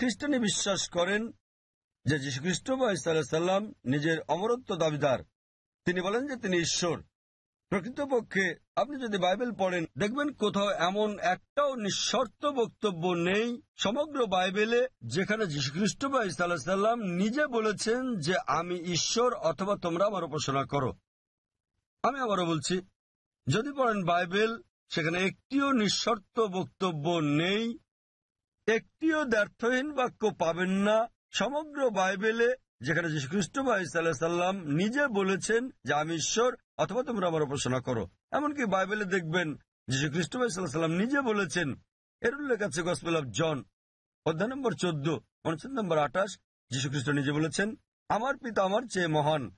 খ্রিস্টানি বিশ্বাস করেন যে যীশুখ্রিস্ট বা ইসাল্লাম নিজের অমরত্ব দাবিদার। তিনি বলেন যে তিনি ঈশ্বর। প্রকৃতপক্ষে আপনি যদি বাইবেল পড়েন, দেখবেন কোথাও এমন একটাও নিঃশর্ত বক্তব্য নেই সমগ্র বাইবেলে যেখানে যীশুখ্রিস্ট বা ইসাল্লাম নিজে বলেছেন যে, আমি ঈশ্বর অথবা তোমরা আমার উপাসনা করো। আমি আবারও বলছি, যদি পড়েন বাইবেল, সেখানে একটিও নিঃশর্ত বক্তব্য নেই একটিও দ্ব্যর্থহীন বাক্য পাবেন না। সমগ্র বাইবেলে, যেখানে যীশুখ্রিস্ট ভাই ইসাল্লাম নিজে বলেছেন যে, আমি ঈশ্বর, অথবা তোমরা আমার উপাসনা করো। এমনকি বাইবেলে দেখবেন যীশু খ্রিস্ট বা ইসাল্লাম নিজে বলেছেন, এর উল্লেখ আছে গসপেল অফ জন, অধ্যায় নম্বর চোদ্দ অনুচ্ছেদ নম্বর আঠাশ যীশু খ্রিস্ট নিজে বলেছেন, আমার পিতা আমার চেয়ে মহান।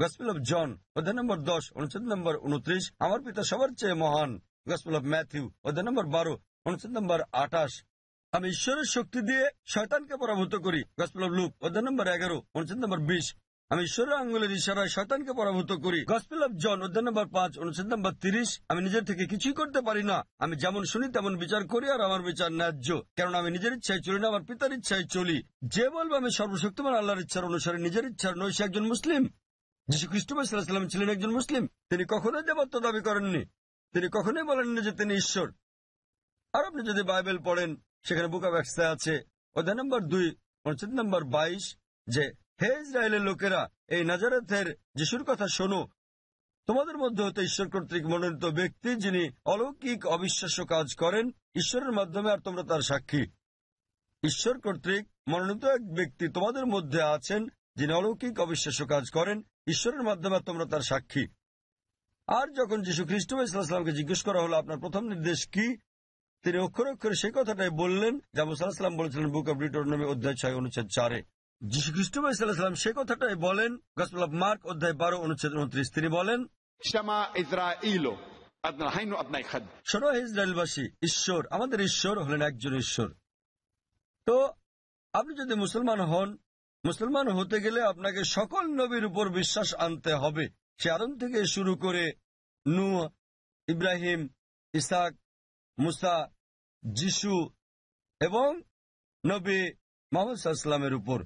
গসপেল অফ জন, অধ্যায় নম্বর দশ অনুচ্ছেদ নম্বর উনত্রিশ, আমার পিতা সবার চেয়ে মহান। গসপেল অফ ম্যাথিউ, অধ্যায় নম্বর বারো অনুচ্ছেদ নম্বর আঠাশ আমি ঈশ্বরের শক্তি দিয়ে শয়তানকে পরাভূত করি। গসপেল লুক অধ্যায় নম্বর এগারো, অনুচ্ছেদ নম্বর বিশ। আমি ঈশ্বরের আঙ্গুলের ইশারায় শয়তানকে পরাভূত করি। গসপেল অফ জন অধ্যায় নম্বর পাঁচ, অনুচ্ছেদ নম্বর তিরিশ। আমি নিজের থেকে কিছুই করতে পারি না। আমি যেমন শুনি, তেমন বিচার করি আর আমার বিচার ন্যায্য। কারণ আমি নিজের ইচ্ছায় চলি না, আমার পিতার ইচ্ছায় চলি। যে বলবে আমি সর্বশক্তিমান আল্লাহর ইচ্ছার অনুসারে নিজের ইচ্ছার নয় সে একজন মুসলিম। যীশু খ্রিস্ট সাল্লাম ছিলেন একজন মুসলিম। তিনি কখনোই দেবত্ব দাবি করেননি। তিনি কখনোই বলেননি যে তিনি ঈশ্বর। আর আপনি যদি বাইবেল পড়েন সেখানে বুক অব এক্সে আছে। অধ্যায় নম্বর দুই, অনুচ্ছেদ নম্বর বাইশ, যে, হে ইসরায়েলের লোকেরা, এই নাজারাতের যিশুর কথা শোনো, তোমাদের মধ্যে হতে ঈশ্বর কর্তৃক মনোনীত ব্যক্তি যিনি অলৌকিক অবিশ্বাস্য কাজ করেন, ঈশ্বরের মাধ্যমে আর তোমরা তার সাক্ষী। ঈশ্বর কর্তৃক মনোনীত এক ব্যক্তি তোমাদের মধ্যে আছেন, যিনি অলৌকিক অবিশ্বাস্য কাজ করেন, ঈশ্বরের মাধ্যমে তোমরা তার সাক্ষী। আর যখন যীশু খ্রিস্ট জিজ্ঞেস করা হলো, আপনার প্রথম নির্দেশ কি? তিনি অক্ষরে অক্ষরে সেই কথাটাই বললেন যা বলেছিলেন বুক অব নামে অধ্যায় ছয় অনুচ্ছেদ চারে। যীশু খ্রিস্টভাই সাল্লাহাম সে কথাটাই বলেন গসল মার্ক অধ্যায় বারো অনুচ্ছেদ উনত্রিশ। তিনি বলেন ঈশ্বর আমাদের ঈশ্বর হলেন একজন ঈশ্বর। তো আপনি যদি মুসলমান হন মুসলমান হতে গেলে আপনাকে সকল নবীর উপর বিশ্বাস আনতে হবে। সে আদম থেকে শুরু করে নু ইব্রাহিম ইসাক মুসা, যিশু এবং নবী মোহাম্মদ সাল্লামের উপর।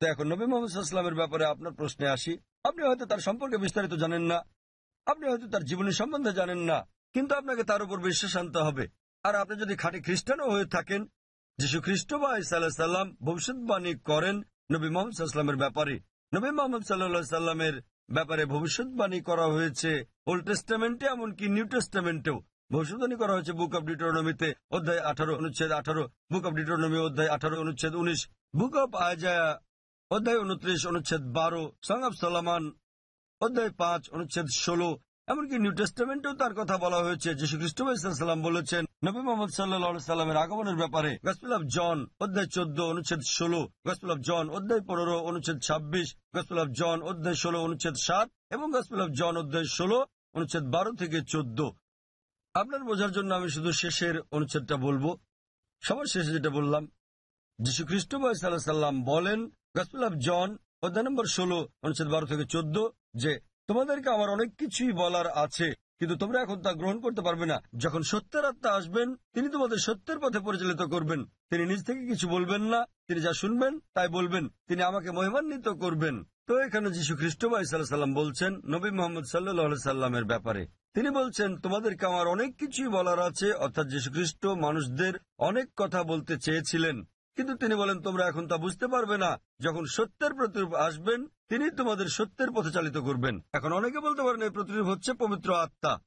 তো এখন নবী মোহাম্মদ সাল্লামের ব্যাপারে আপনার প্রশ্নে আসি। আপনি হয়তো তার সম্পর্কে বিস্তারিত জানেন না। আপনি হয়তো তার জীবনী সম্বন্ধে জানেন না। কিন্তু আপনাকে তার উপর বিশ্বাস আনতে হবে। আর আপনি যদি খাঁটি খ্রিস্টানও হয়ে থাকেন, যীশু খ্রিস্ট বা ইসাল্লাহ সাল্লাম ভবিষ্যৎবাণী করেন নবী মোহাম্মদ সাল্লামের ব্যাপারে। নবী মোহাম্মদ সাল্লাহ সাল্লামের ব্যাপারে ভবিষ্যৎবাণী করা হয়েছে ওল্ড টেস্টামেন্টে, এমনকি নিউ টেস্টামেন্টেও। ভবিষ্যৎবাণী করা হয়েছে বুক অব ডিটোনমিতে অধ্যায় আঠারো, অনুচ্ছেদ আঠারো, বুক অব ডিটোনমি অধ্যায় আঠারো, অনুচ্ছেদ উনিশ, বুক অব আজায়া অধ্যায় উনত্রিশ, অনুচ্ছেদ বারো, সং অব সলামান, অধ্যায় পাঁচ, অনুচ্ছেদ ষোলো, এমনকি নিউ টেস্টামেন্টেও তার কথা বলা হয়েছে। যীশু খ্রিস্টাম বলেছেন, নবী মোহাম্মদ সাল্লাহ সাল্লামের আগমনের ব্যাপারে গসপিল অফ জন অধ্যায় চোদ্দ, অনুচ্ছেদ ষোলো গসপিল অফ জন অধ্যায় পনেরো, অনুচ্ছেদ ছাব্বিশ গসপিল অফ জন অধ্যায় ষোলো, অনুচ্ছেদ সাত এবং গসপিল অফ জন অধ্যায় ষোলো, অনুচ্ছেদ বারো থেকে চোদ্দ। আপনার বোঝার জন্য আমি শুধু শেষের অনুচ্ছেদটা বলব। সবার শেষে যেটা বললাম যীশু খ্রিস্ট সাল্লাম বলেন গসপিল জন অধ্যায় নম্বর ষোলো, অনুচ্ছেদ বারো থেকে চোদ্দ, যে, তোমাদেরকে আমার অনেক কিছুই বলার আছে কিন্তু তোমরা এখন তা গ্রহণ করতে পারবে না। যখন সত্যের আত্মা আসবেন, তিনি তোমাদের সত্যের পথে পরিচালিত করবেন। তিনি নিজ থেকে কিছু বলবেন না, তিনি যা শুনবেন, তাই বলবেন। তিনি আমাকে মহিমান্বিত করবেন। তো এখানে যীশু খ্রিস্ট সাল্লাম বলছেন, নবী মোহাম্মদ সাল্লাহ সাল্লামের ব্যাপারে। তিনি বলছেন, তোমাদেরকে আমার অনেক কিছুই বলার আছে, অর্থাৎ যীশু খ্রিস্ট মানুষদের অনেক কথা বলতে চেয়েছিলেন। কিন্তু তিনি বলেন, তোমরা এখন তা বুঝতে পারবে না। যখন সত্যের প্রতিরূপ আসবেন তিনি তোমাদের সত্যের পথে চালিত করবেন। এখন অনেকে বলতে পারেন এই প্রতিরূপ হচ্ছে পবিত্র আত্মা।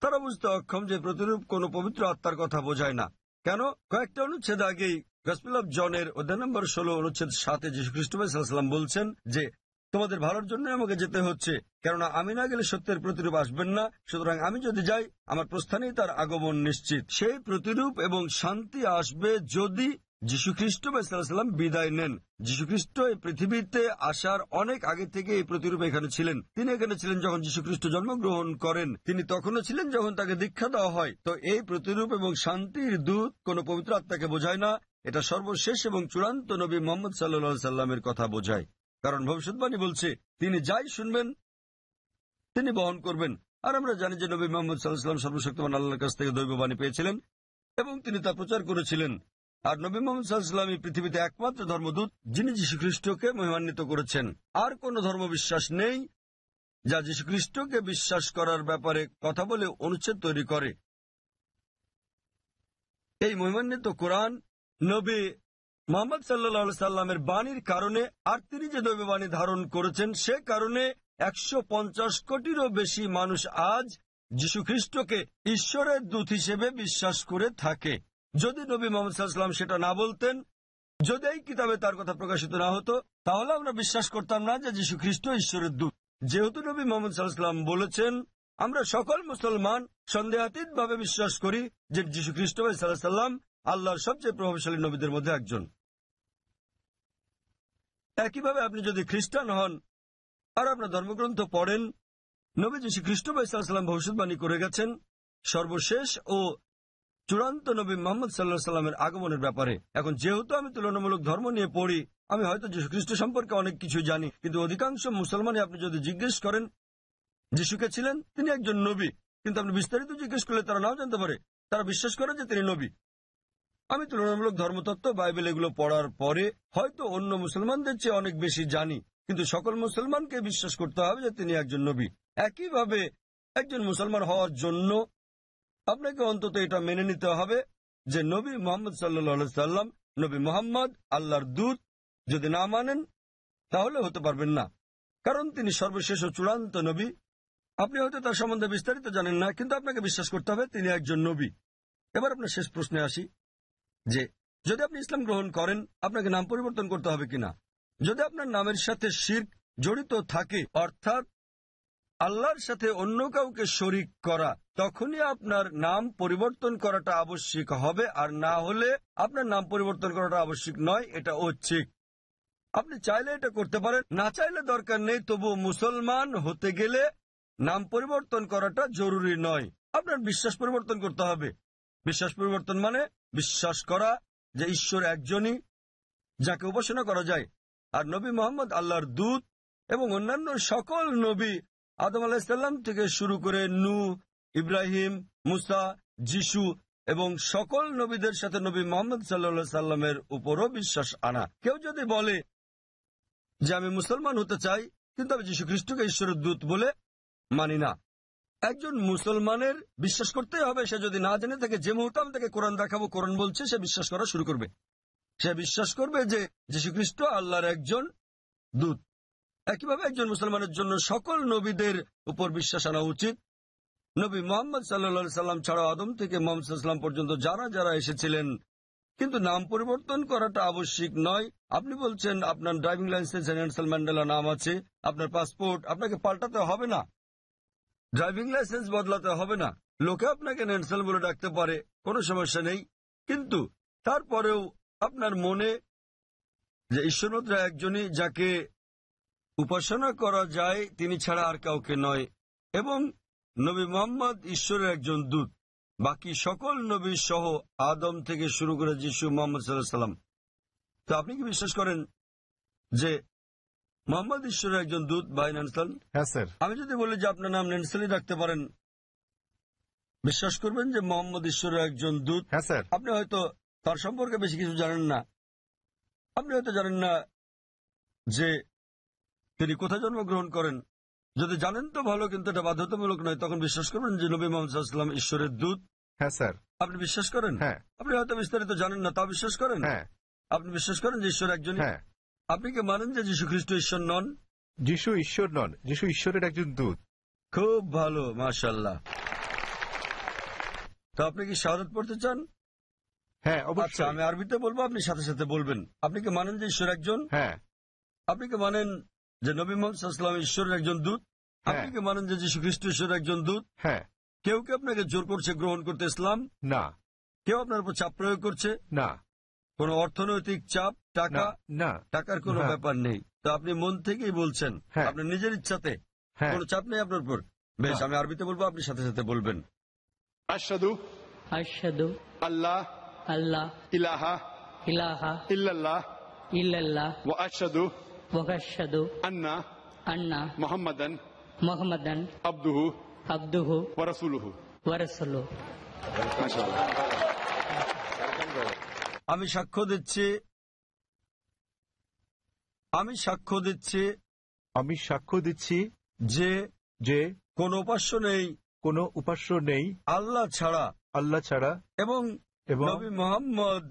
তারা বুঝতে অক্ষম যে প্রতিরূপ কোন পবিত্র আত্মার কথা বোঝায় না। কেন? কয়েকটা অনুচ্ছেদ আগেই গসপিল অফ জনের অধ্যায় নম্বর ষোলো, অনুচ্ছেদ সাথে যীশু খ্রিস্টসাল্লাম বলছেন যে, তোমাদের ভালোর জন্য আমাকে যেতে হচ্ছে, কেননা আমি না গেলে সত্যের প্রতিরূপ আসবেন না। সুতরাং আমি যদি যাই, আমার প্রস্থানেই তার আগমন নিশ্চিত। সেই প্রতিরূপ এবং শান্তি আসবে যদি যীশু খ্রিস্ট সাল্লাম বিদায় নেন। যীশু খ্রিস্ট এই পৃথিবীতে আসার অনেক আগে থেকে এই প্রতিরূপ এখানে ছিলেন। তিনি এখানে ছিলেন যখন যীশু খ্রিস্ট জন্মগ্রহণ করেন। তিনি তখনও ছিলেন যখন তাকে দীক্ষা দেওয়া হয়। তো এই প্রতিরূপ এবং শান্তির দূত কোন পবিত্র আত্মাকে বোঝায় না। এটা সর্বশেষ এবং চূড়ান্ত নবী মোহাম্মদ সাল্লা সাল্লামের কথা বোঝায়। কারণ ভবিষ্যৎবাণী বলছে, তিনি যাই শুনবেন, তিনি বহন করবেন। আর আমরা জানি যে নবী মোহাম্মদ সাল্লাহাম সর্বশক্তিমান আল্লাহর কাছ থেকে দৈববাণী পেয়েছিলেন এবং তিনি তা প্রচার করেছিলেন। আর নবী মোহাম্মদ পৃথিবীতে একমাত্র ধর্মদূত, যিনি যীশু খ্রিস্টকে মহিমান্বিত করেছেন। আর কোন ধর্ম বিশ্বাস নেই যা যীশু খ্রিস্টকে বিশ্বাস করার ব্যাপারে কথা বলে অনুচ্ছেদ তৈরি করে। এই মহিমান্বিত কোরআন নবী মোহাম্মদ সাল্লা সাল্লামের বাণীর কারণে আর তিনি যে দৈব বাণী ধারণ করেছেন, সে কারণে একশো পঞ্চাশ কোটিরও বেশি মানুষ আজ যীশু খ্রিস্টকে ঈশ্বরের দূত হিসেবে বিশ্বাস করে থাকে। যদি নবী মোহাম্মদ সেটা না বলতেন, যদি এই কিতাবে তার কথা প্রকাশিত না হতো, তাহলে আমরা বিশ্বাস করতাম না যে যীশু খ্রিস্ট ঈশ্বরের দূত। যেহেতু নবী মোহাম্মদ সাল্লাম বলেছেন, আমরা সকল মুসলমান সন্দেহাতীত ভাবে বিশ্বাস করি যে যীশু খ্রিস্ট সাল্লাম আল্লাহর সবচেয়ে প্রভাবশালী নবীদের মধ্যে একজন। একইভাবে আপনি যদি খ্রিস্টান হন আর আপনার ধর্মগ্রন্থ পড়েন, নবী যীশু খ্রিস্ট সাল্লাম ভবিষ্যৎবাণী করে গেছেন, সর্বশেষ ও চূড়ান্ত নবী মোহাম্মদ সাল্লাহ সাল্লামের আগমনের ব্যাপারে। এখন যেহেতু আমি তুলনামূলক ধর্ম নিয়ে পড়ি, আমি হয়তো যীশু খ্রিস্ট সম্পর্কে অনেক কিছু জানি, কিন্তু অধিকাংশ মুসলমানই আপনি যদি জিজ্ঞেস করেন, যিশুকে ছিলেন তিনি একজন নবী, কিন্তু আপনি বিস্তারিত জিজ্ঞেস করলে তারা নাও জানতে পারে, তারা বিশ্বাস করে যে তিনি নবী। আমি তুলনামূলক ধর্মতত্ত্ব, বাইবেল এগুলো পড়ার পরে হয়তো অন্য মুসলমানদের চেয়ে অনেক বেশি জানি, কিন্তু সকল মুসলমানকে বিশ্বাস করতে হবে যে তিনি একজন নবী। একইভাবে একজন মুসলমান হওয়ার জন্য আপনাকে অন্তত এটা মেনে নিতে হবে যে নবী মোহাম্মদ সাল্লা সাল্লাম, নবী মোহাম্মদ, আল্লাহর দূত যদি না মানেন, তাহলে হতে পারবেন না। কারণ তিনি সর্বশেষ ও চূড়ান্ত নবী। আপনি হয়তো তার সম্বন্ধে বিস্তারিত জানেন না, কিন্তু আপনাকে বিশ্বাস করতে হবে তিনি একজন নবী। এবার আপনার শেষ প্রশ্নে আসি যে, যদি আপনি ইসলাম গ্রহণ করেন, আপনাকে নাম পরিবর্তন করতে হবে কিনা? যদি আপনার নামের সাথে শির্ক জড়িত থাকে, অর্থাৎ আল্লাহর সাথে অন্য কাউকে শরিক করা, তখনই আপনার নাম পরিবর্তন করাটা আবশ্যিক হবে, আর না হলে আপনার নাম পরিবর্তন করাটা আবশ্যিক নয়, এটা ঐচ্ছিক। আপনি চাইলে এটা করতে পারেন, না চাইলে দরকার নেই তবু মুসলমান হতে গেলে নাম পরিবর্তন করাটা জরুরি নয়। আপনার বিশ্বাস পরিবর্তন করতে হবে। বিশ্বাস পরিবর্তন মানে বিশ্বাস করা যে ঈশ্বর একজনই, যাকে উপাসনা করা যায়। আর নবী মোহাম্মদ আল্লাহর দূত এবং অন্যান্য সকল নবী আদম আলাহিসাল্লাম থেকে শুরু করে নু ইব্রাহিম, মুসা, যিশু এবং সকল নবীদের সাথে নবী মোহাম্মদ সাল্লা সাল্লামের উপরও বিশ্বাস আনা। কেউ যদি বলে যে আমি মুসলমান হতে চাই, কিন্তু আমি যীশু খ্রিস্টকে ঈশ্বরের দূত বলে মানি না। একজন মুসলমানের বিশ্বাস করতেই হবে, সে যদি না জেনে থাকে যে মুহূর্তে আমি তাকে কোরআন দেখাবো, কোরআন বলছে, সে বিশ্বাস করা শুরু করবে। সে বিশ্বাস করবে যে যীশু খ্রিস্ট আল্লাহর একজন দূত। একইভাবে একজন মুসলমানের জন্য সকল নবীদের উপর বিশ্বাস আনা উচিত। নবী মোহাম্মদ সাল্লা সাল্লাম ছাড়া আদম থেকে মোহাম্মদ সাল্লাম পর্যন্ত যারা যারা এসেছিলেন, কিন্তু নাম পরিবর্তন করাটা আবশ্যিক নয়। আপনি বলছেন আপনার ড্রাইভিং লাইসেন্স নেলসন ম্যান্ডেলা নাম আছে, আপনার পাসপোর্ট, আপনাকে পাল্টাতে হবে না। ড্রাইভিং লাইসেন্স বদলাতে হবে না। লোকে আপনাকে নেলসন বলে ডাকতে পারে, কোনো সমস্যা নেই। কিন্তু তারপরেও আপনার মনে যে ঈশ্বরমাত্র একজনই যাকে উপাসনা করা যায় তিনি ছাড়া আর কাউকে নয়। এবং নবী মোহাম্মদ ঈশ্বরের একজন দূত। বাকি সকল নবী সহ আদম থেকে শুরু করে যিশু মোহাম্মদ সাল্লাহ সাল্লাম। তো আপনি কি বিশ্বাস করেন যে মোহাম্মদ ঈশ্বরের একজন দূত বাই নানসাল হ্যাঁ স্যার। আমি যদি বলি যে আপনার নাম নেনসালি রাখতে পারেন বিশ্বাস করবেন যে মোহাম্মদ ঈশ্বরের একজন দূত। হ্যাঁ স্যার। আপনি হয়তো তার সম্পর্কে বেশি কিছু জানেন না। আপনি হয়তো জানেন না যে তিনি কোথায় জন্মগ্রহণ করেন? যদি জানেন তো ভালো কিন্তু এটা বাধ্যতামূলক নয়। তখন বিশ্বাস করবেন যে নবী মোহাম্মদ ঈশ্বরের দূত। হ্যাঁ স্যার। আপনি বিশ্বাস করেন? হ্যাঁ। আপনি হয়তো বিস্তারিত জানেন না তা বিশ্বাস করেন? হ্যাঁ। আপনি বিশ্বাস করেন যে ঈশ্বর একজন? হ্যাঁ। আপনি কি মানেন যে যীশু খ্রিস্ট ঈশ্বর নন? যিশু ঈশ্বর নন। যিশু ঈশ্বরের একজন দূত। খুব ভালো মাশাল্লাহ তো আপনি কি শাহাদত পড়তে চান? হ্যাঁ আচ্ছা অবশ্যই আমি আরবিতে বলব আপনি সাথে সাথে বলবেন। আপনি কি মানেন যে ঈশ্বর একজন? হ্যাঁ। আপনি কি মানেন যে নবী মোহাম্মদ ঈশ্বরের একজন দূত হ্যাঁ। আপনি কি মানেন যে যীশু খ্রিস্ট ঈশ্বরের একজন দূত? হ্যাঁ। কেউ কি আপনাকে জোর করছে গ্রহণ করতে ইসলাম? না। কেউ আপনার উপর চাপ প্রয়োগ করছে? না। কোন অর্থনৈতিক চাপ টাকা? না টাকার কোন হ্যাঁ। ব্যাপার নেই। তো আপনি মন থেকেই বলছেন হ্যাঁ। আপনি নিজের ইচ্ছাতে। কোনো চাপ নেই আপনার উপর? বেশ আমি আরবিতে বলব আপনি সাথে সাথে বলবেন। আশাদু আশাদু আল্লাহ। আল্লাহ। ইলাহা। ইলাহা। ইল্লাল্লাহ। ইল্লাল্লাহ ওয়া আশাদু وأشهد وأشهد أن أن محمدا محمدا عبده عبده ورسوله ورسوله ما شاء الله আমি সাক্ষ্য দিচ্ছি আমি সাক্ষ্য দিচ্ছি আমি সাক্ষ্য দিচ্ছি যে যে কোন উপাস্য নেই কোনো উপাস্য নেই আল্লাহ ছাড়া আল্লাহ ছাড়া এবং এবং নবী মোহাম্মদ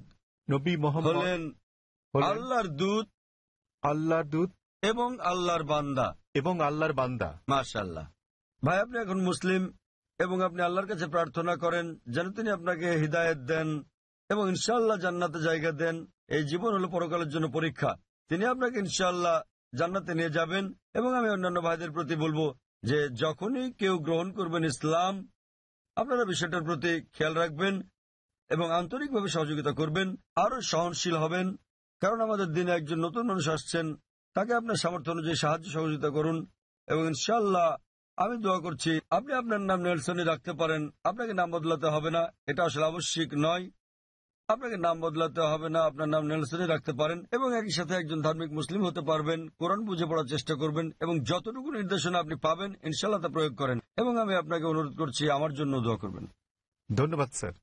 নবী মোহাম্মদ হলেন হলেন আল্লাহর দূত আল্লাহর দূত এবং আল্লাহর বান্দা। এবং আল্লাহর বান্দা। মাশাল্লাহ ভাই আপনি এখন মুসলিম এবং আপনি আল্লাহর কাছে প্রার্থনা করেন যেন তিনি আপনাকে হৃদায়ত দেন এবং ইনশাআল্লাহ জান্নাতে জায়গা দেন। এই জীবন হলো পরকালের জন্য পরীক্ষা। তিনি আপনাকে ইনশাআল্লাহ জান্নাতে নিয়ে যাবেন এবং আমি অন্যান্য ভাইদের প্রতি বলব যে যখনই কেউ গ্রহণ করবেন ইসলাম আপনারা বিষয়টার প্রতি খেয়াল রাখবেন এবং আন্তরিকভাবে সহযোগিতা করবেন আরও সহনশীল হবেন। কারণ আমাদের দিনে একজন নতুন মানুষ আসছেন, তাকে আপনার সামর্থ্য অনুযায়ী সাহায্য সহযোগিতা করুন এবং ইনশাল্লাহ আমি দোয়া করছি, আপনি আপনার নাম নেলসনই রাখতে পারেন, আপনাকে নাম বদলাতে হবে না, এটা আসলে আবশ্যিক নয়। আপনাকে নাম বদলাতে হবে না, আপনার নাম নেলসনই রাখতে পারেন এবং একই সাথে একজন ধার্মিক মুসলিম হতে পারবেন, কোরআন বুঝে পড়ার চেষ্টা করবেন এবং যতটুকু নির্দেশনা আপনি পাবেন ইনশাল্লাহ তা প্রয়োগ করেন এবং আমি আপনাকে অনুরোধ করছি, আমার জন্য দোয়া করবেন। ধন্যবাদ, স্যার।